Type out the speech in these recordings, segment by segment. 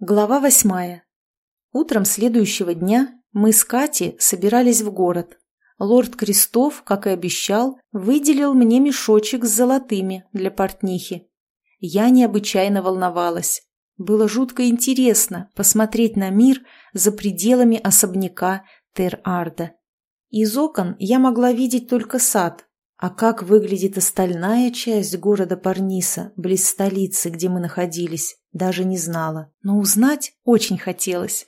Глава восьмая. Утром следующего дня мы с Катей собирались в город. Лорд Крестов, как и обещал, выделил мне мешочек с золотыми для портнихи. Я необычайно волновалась. Было жутко интересно посмотреть на мир за пределами особняка Тер-Арда. Из окон я могла видеть только сад, а как выглядит остальная часть города Парниса, близ столицы, где мы находились, даже не знала, но узнать очень хотелось.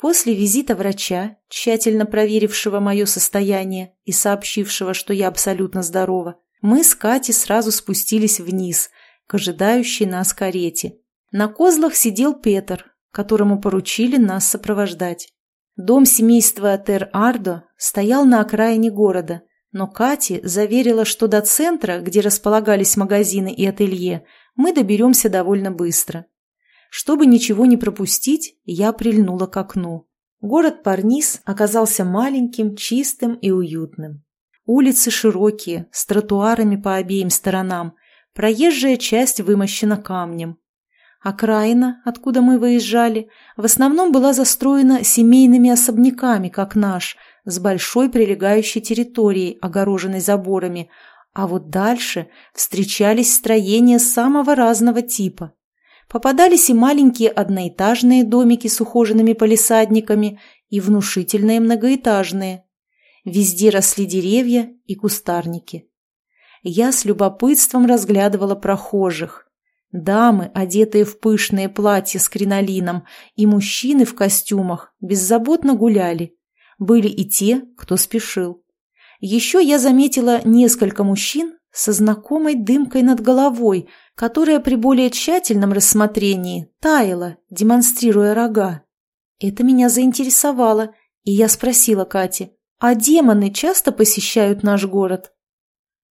После визита врача, тщательно проверившего мое состояние и сообщившего, что я абсолютно здорова, мы с Катей сразу спустились вниз, к ожидающей нас карете. На козлах сидел Петр, которому поручили нас сопровождать. Дом семейства Тер-Ардо стоял на окраине города – но Кати заверила, что до центра, где располагались магазины и ателье, мы доберемся довольно быстро. Чтобы ничего не пропустить, я прильнула к окну. Город Парнис оказался маленьким, чистым и уютным. Улицы широкие, с тротуарами по обеим сторонам, проезжая часть вымощена камнем. Окраина, откуда мы выезжали, в основном была застроена семейными особняками, как наш – с большой прилегающей территорией, огороженной заборами, а вот дальше встречались строения самого разного типа. Попадались и маленькие одноэтажные домики с ухоженными полисадниками, и внушительные многоэтажные. Везде росли деревья и кустарники. Я с любопытством разглядывала прохожих. Дамы, одетые в пышные платья с кринолином, и мужчины в костюмах беззаботно гуляли. Были и те, кто спешил. Еще я заметила несколько мужчин со знакомой дымкой над головой, которая при более тщательном рассмотрении таяла, демонстрируя рога. Это меня заинтересовало, и я спросила Кате, а демоны часто посещают наш город?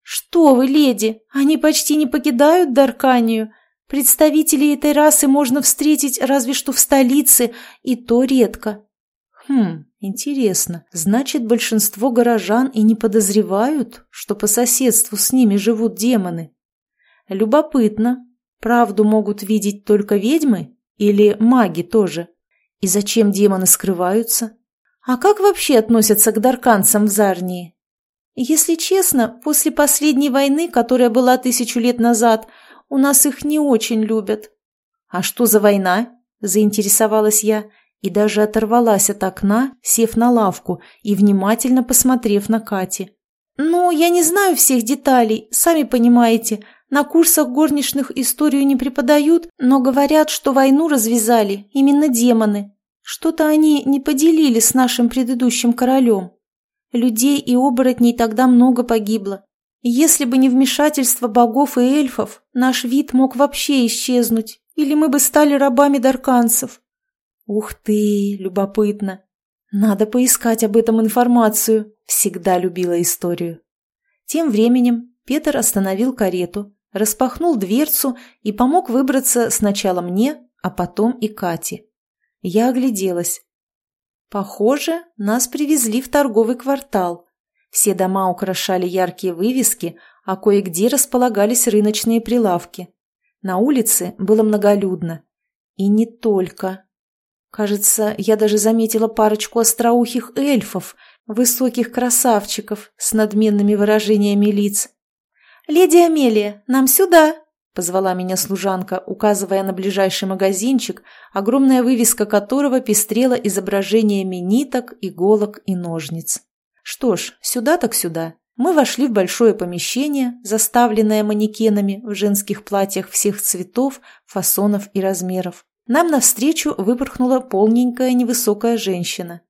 «Что вы, леди, они почти не покидают Дарканию. Представителей этой расы можно встретить разве что в столице, и то редко. Хм, интересно, значит, большинство горожан и не подозревают, что по соседству с ними живут демоны? Любопытно. Правду могут видеть только ведьмы или маги тоже? И зачем демоны скрываются? А как вообще относятся к дарканцам в Зарнии? Если честно, после последней войны, которая была тысячу лет назад, у нас их не очень любят. А что за война? Заинтересовалась я и даже оторвалась от окна, сев на лавку и внимательно посмотрев на Кати. «Ну, я не знаю всех деталей, сами понимаете. На курсах горничных историю не преподают, но говорят, что войну развязали именно демоны. Что-то они не поделили с нашим предыдущим королем. Людей и оборотней тогда много погибло. Если бы не вмешательство богов и эльфов, наш вид мог вообще исчезнуть, или мы бы стали рабами дарканцев. Ух ты, любопытно. Надо поискать об этом информацию. Всегда любила историю. Тем временем Петр остановил карету, распахнул дверцу и помог выбраться сначала мне, а потом и Кате. Я огляделась. Похоже, нас привезли в торговый квартал. Все дома украшали яркие вывески, а кое-где располагались рыночные прилавки. На улице было многолюдно. И не только. Кажется, я даже заметила парочку остроухих эльфов, высоких красавчиков с надменными выражениями лиц. «Леди Амелия, нам сюда!» — позвала меня служанка, указывая на ближайший магазинчик, огромная вывеска которого пестрела изображениями ниток, иголок и ножниц. Что ж, сюда так сюда. Мы вошли в большое помещение, заставленное манекенами в женских платьях всех цветов, фасонов и размеров. Нам навстречу выпорхнула полненькая невысокая женщина.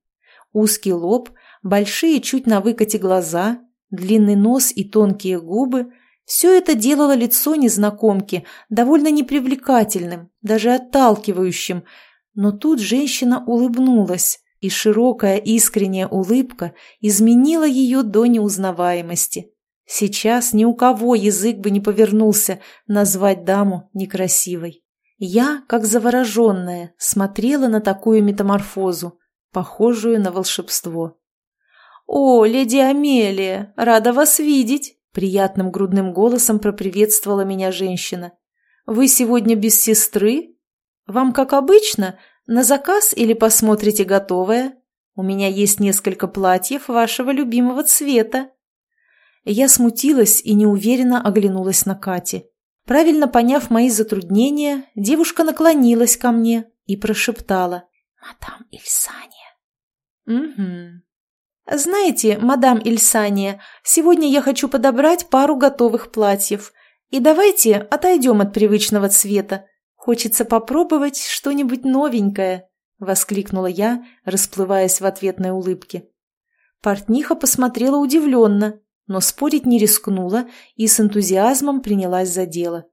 Узкий лоб, большие чуть на выкате глаза, длинный нос и тонкие губы – все это делало лицо незнакомки довольно непривлекательным, даже отталкивающим. Но тут женщина улыбнулась, и широкая искренняя улыбка изменила ее до неузнаваемости. Сейчас ни у кого язык бы не повернулся назвать даму некрасивой. Я, как завороженная, смотрела на такую метаморфозу, похожую на волшебство. «О, леди Амелия, рада вас видеть!» Приятным грудным голосом проприветствовала меня женщина. «Вы сегодня без сестры?» вам как обычно, на заказ или посмотрите готовое? У меня есть несколько платьев вашего любимого цвета». Я смутилась и неуверенно оглянулась на Кати. Правильно поняв мои затруднения, девушка наклонилась ко мне и прошептала. «Мадам Ильсания». «Угу. Знаете, мадам Ильсания, сегодня я хочу подобрать пару готовых платьев. И давайте отойдем от привычного цвета. Хочется попробовать что-нибудь новенькое», — воскликнула я, расплываясь в ответной улыбке. Портниха посмотрела удивленно, но спорить не рискнула и с энтузиазмом принялась за дело.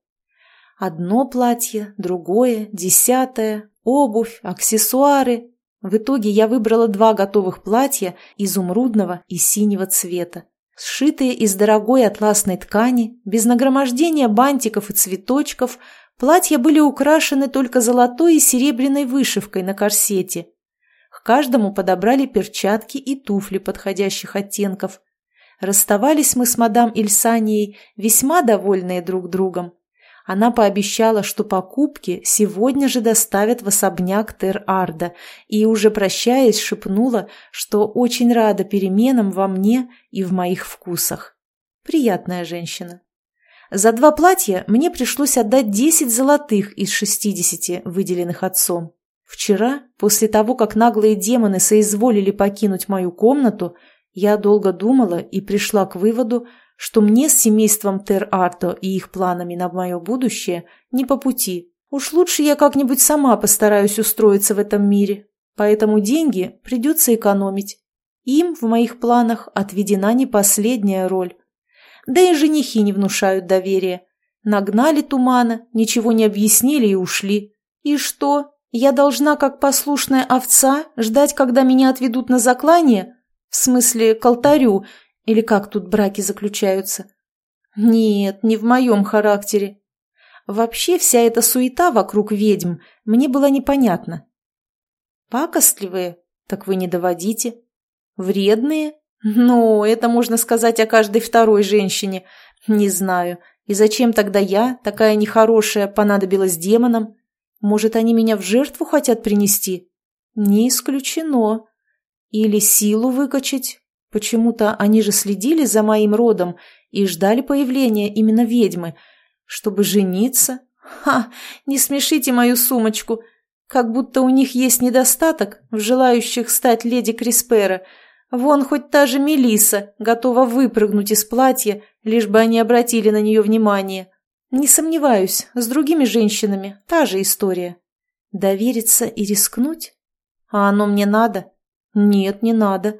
Одно платье, другое, десятое, обувь, аксессуары. В итоге я выбрала два готовых платья изумрудного и синего цвета, сшитые из дорогой атласной ткани, без нагромождения бантиков и цветочков, платья были украшены только золотой и серебряной вышивкой на корсете. К каждому подобрали перчатки и туфли подходящих оттенков. Расставались мы с мадам Ильсанией весьма довольные друг другом. Она пообещала, что покупки сегодня же доставят в особняк Тер-Арда, и, уже прощаясь, шепнула, что очень рада переменам во мне и в моих вкусах. Приятная женщина. За два платья мне пришлось отдать десять золотых из шестидесяти, выделенных отцом. Вчера, после того, как наглые демоны соизволили покинуть мою комнату, я долго думала и пришла к выводу, что мне с семейством Тер-Арто и их планами на мое будущее не по пути. Уж лучше я как-нибудь сама постараюсь устроиться в этом мире, поэтому деньги придется экономить. Им в моих планах отведена не последняя роль. Да и женихи не внушают доверия. Нагнали тумана, ничего не объяснили и ушли. И что, я должна, как послушная овца, ждать, когда меня отведут на заклание? В смысле, к алтарю, или как тут браки заключаются? Нет, не в моем характере. Вообще вся эта суета вокруг ведьм мне была непонятна. Пакостливые? Так вы не доводите. Вредные? Ну, это можно сказать о каждой второй женщине. Не знаю. И зачем тогда я, такая нехорошая, понадобилась демонам? Может, они меня в жертву хотят принести? Не исключено. Или силу выкачать. Почему-то они же следили за моим родом и ждали появления именно ведьмы, чтобы жениться. Ха, не смешите мою сумочку. Как будто у них есть недостаток в желающих стать леди Криспера. Вон хоть та же Мелиса готова выпрыгнуть из платья, лишь бы они обратили на нее внимание. Не сомневаюсь, с другими женщинами та же история. Довериться и рискнуть? А оно мне надо? Нет, не надо.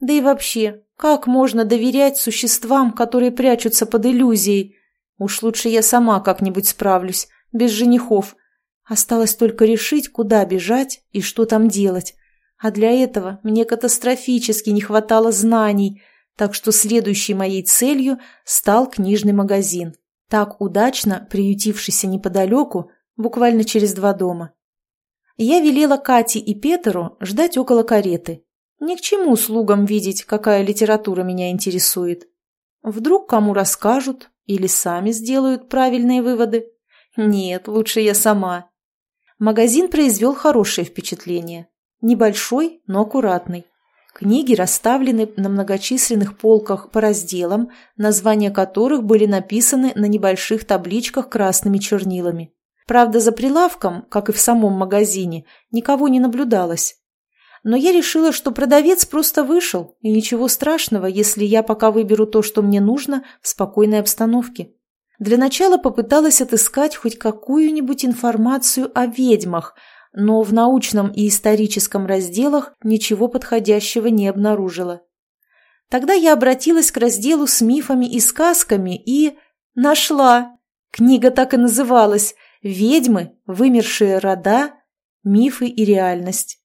Да и вообще, как можно доверять существам, которые прячутся под иллюзией? Уж лучше я сама как-нибудь справлюсь, без женихов. Осталось только решить, куда бежать и что там делать. А для этого мне катастрофически не хватало знаний, так что следующей моей целью стал книжный магазин, так удачно приютившийся неподалеку, буквально через два дома. Я велела Кате и Петеру ждать около кареты. Ни к чему слугам видеть, какая литература меня интересует. Вдруг кому расскажут или сами сделают правильные выводы. Нет, лучше я сама. Магазин произвел хорошее впечатление. Небольшой, но аккуратный. Книги расставлены на многочисленных полках по разделам, названия которых были написаны на небольших табличках красными чернилами. Правда, за прилавком, как и в самом магазине, никого не наблюдалось. Но я решила, что продавец просто вышел, и ничего страшного, если я пока выберу то, что мне нужно, в спокойной обстановке. Для начала попыталась отыскать хоть какую-нибудь информацию о ведьмах, но в научном и историческом разделах ничего подходящего не обнаружила. Тогда я обратилась к разделу с мифами и сказками и... нашла! Книга так и называлась «Ведьмы, вымершие рода, мифы и реальность».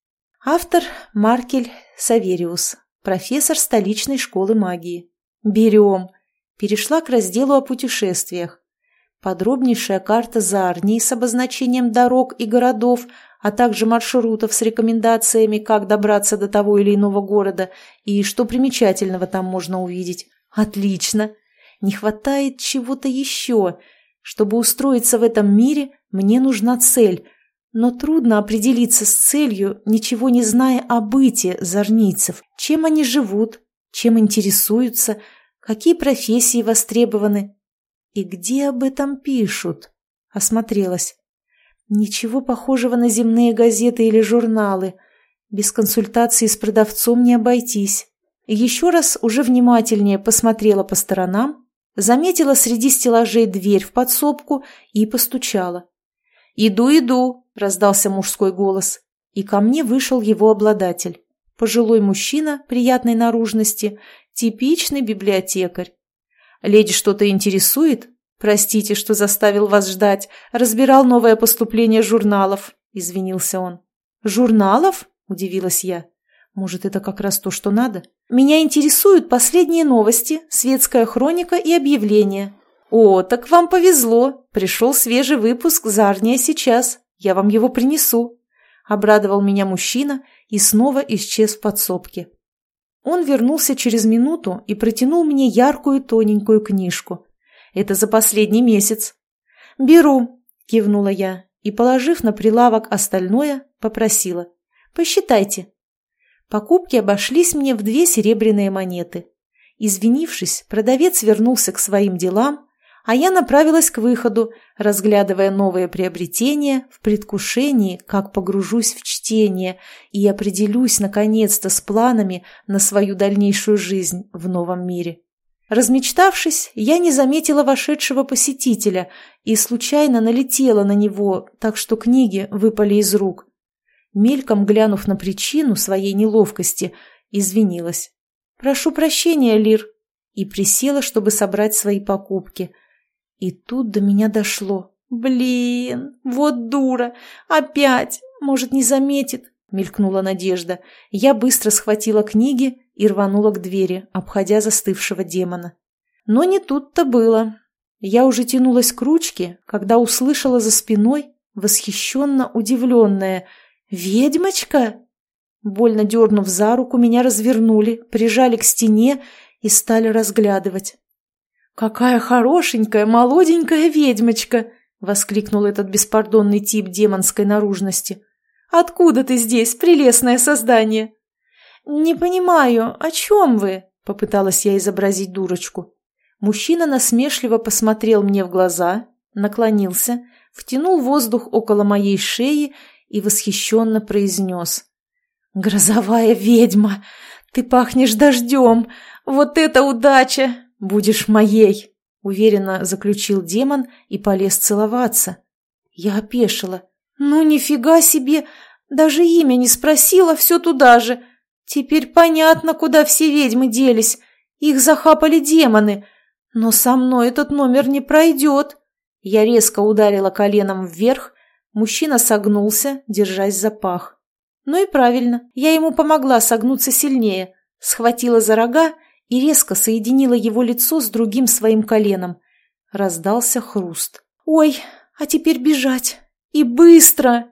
Автор Маркель Савериус, профессор столичной школы магии. Берем. Перешла к разделу о путешествиях. Подробнейшая карта Зарнии с обозначением дорог и городов, а также маршрутов с рекомендациями, как добраться до того или иного города и что примечательного там можно увидеть. Отлично! Не хватает чего-то еще – чтобы устроиться в этом мире, мне нужна цель. Но трудно определиться с целью, ничего не зная о быте зорницев, чем они живут, чем интересуются, какие профессии востребованы. И где об этом пишут? Осмотрелась. Ничего похожего на земные газеты или журналы. Без консультации с продавцом не обойтись. Еще раз уже внимательнее посмотрела по сторонам, заметила среди стеллажей дверь в подсобку и постучала. «Иду, иду!» – раздался мужской голос, и ко мне вышел его обладатель. Пожилой мужчина приятной наружности, типичный библиотекарь. «Леди что-то интересует?» «Простите, что заставил вас ждать. Разбирал новое поступление журналов», – извинился он. «Журналов?» – удивилась я. «Может, это как раз то, что надо?» «Меня интересуют последние новости, светская хроника и объявления». «О, так вам повезло. Пришел свежий выпуск «Зарния сейчас». Я вам его принесу». Обрадовал меня мужчина и снова исчез в подсобке. Он вернулся через минуту и протянул мне яркую тоненькую книжку. Это за последний месяц. «Беру», – кивнула я и, положив на прилавок остальное, попросила. «Посчитайте». Покупки обошлись мне в две серебряные монеты. Извинившись, продавец вернулся к своим делам, а я направилась к выходу, разглядывая новые приобретения в предвкушении, как погружусь в чтение и определюсь наконец-то с планами на свою дальнейшую жизнь в новом мире. Размечтавшись, я не заметила вошедшего посетителя и случайно налетела на него, так что книги выпали из рук. Мельком глянув на причину своей неловкости, извинилась. «Прошу прощения, Лир», и присела, чтобы собрать свои покупки – и тут до меня дошло. «Блин, вот дура! Опять! Может, не заметит?» — мелькнула надежда. Я быстро схватила книги и рванула к двери, обходя застывшего демона. Но не тут-то было. Я уже тянулась к ручке, когда услышала за спиной восхищенно удивленное «Ведьмочка!» Больно дернув за руку, меня развернули, прижали к стене и стали разглядывать. «Какая хорошенькая, молоденькая ведьмочка!» — воскликнул этот беспардонный тип демонской наружности. «Откуда ты здесь, прелестное создание?» «Не понимаю, о чем вы?» — попыталась я изобразить дурочку. Мужчина насмешливо посмотрел мне в глаза, наклонился, втянул воздух около моей шеи и восхищенно произнес. «Грозовая ведьма! Ты пахнешь дождем! Вот это удача! «Будешь моей!» — уверенно заключил демон и полез целоваться. Я опешила. «Ну, нифига себе! Даже имя не спросила, все туда же! Теперь понятно, куда все ведьмы делись. Их захапали демоны. Но со мной этот номер не пройдет!» Я резко ударила коленом вверх, мужчина согнулся, держась за пах. Ну и правильно, я ему помогла согнуться сильнее, схватила за рога и резко соединила его лицо с другим своим коленом. Раздался хруст. «Ой, а теперь бежать! И быстро!»